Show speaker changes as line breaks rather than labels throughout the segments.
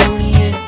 Oh yeah.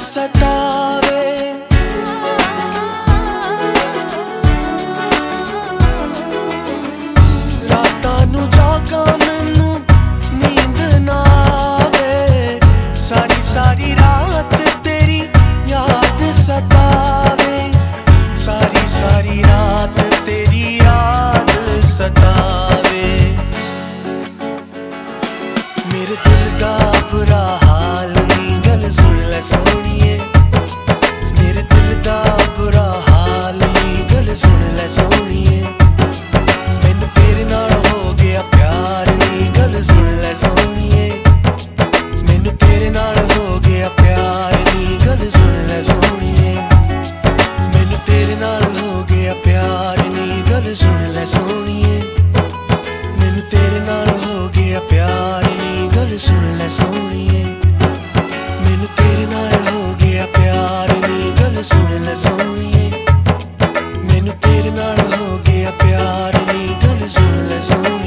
satan eyes on